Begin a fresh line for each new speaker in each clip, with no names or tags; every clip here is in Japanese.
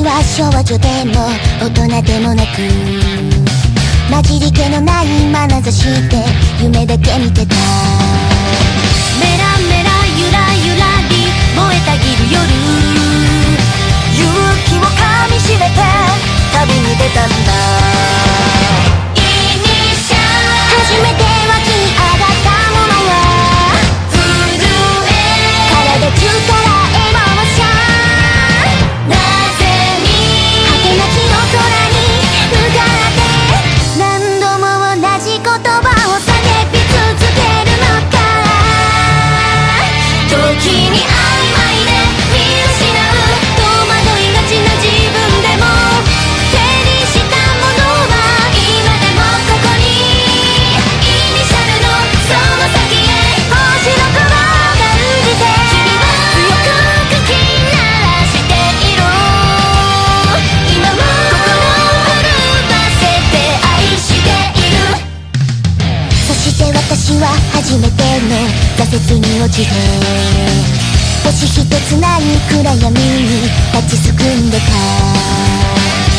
には少女でも大人でもなく混じり気のない眼差しで夢だけ見てた。
時にあいますは
初めての挫折に落ちて星一つない暗闇に立ちすくんでた。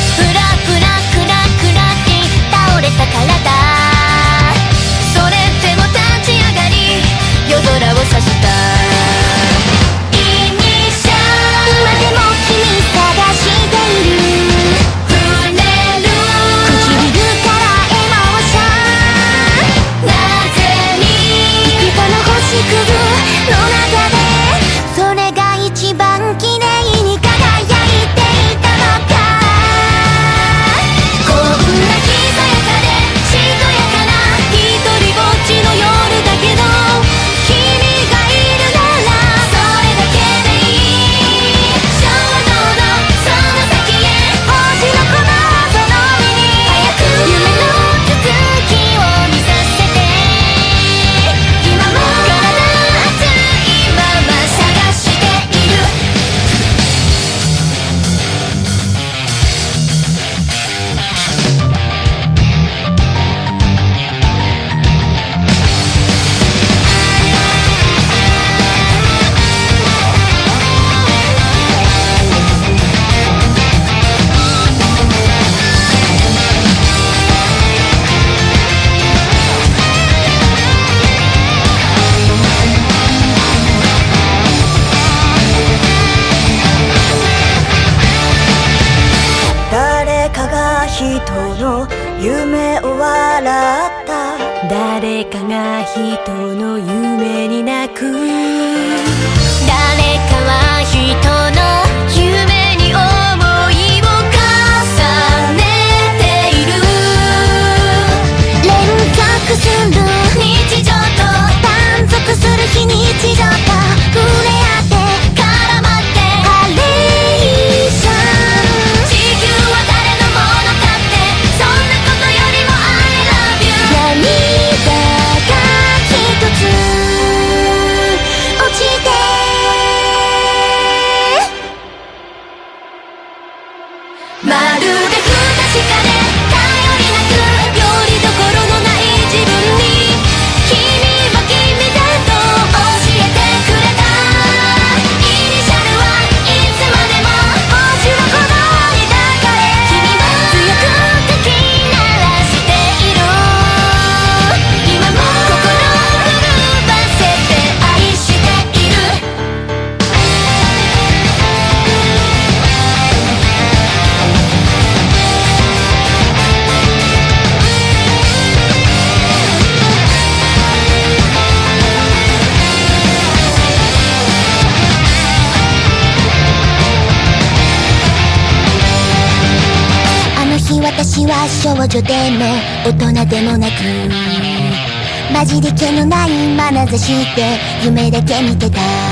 の夢
を
笑った。
誰かが人の夢に泣く。誰か
私は少女でも大人でもなくマジで毛のない眼差しで夢だけ見てた。